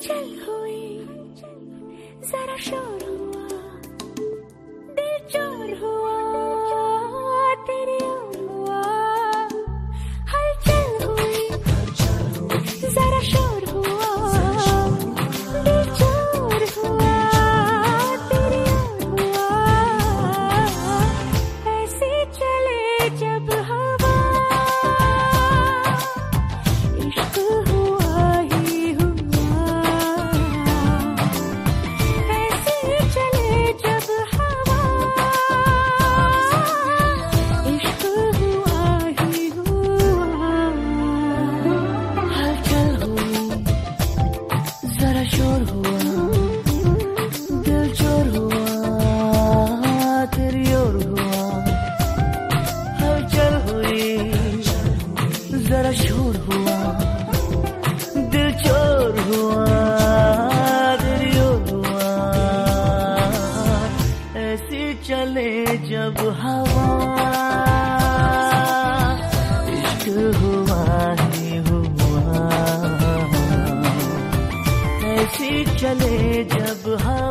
हलचल हुई जरा शोर शोर हुआ दिल चोर हुआ, तेरी ओर हुआ। हलचल हुई, जरा शोर हुआ दिल चोर हुआ, तेरी ओर हुआ। ऐसी चले जब हवा ऐसी चले जब हवा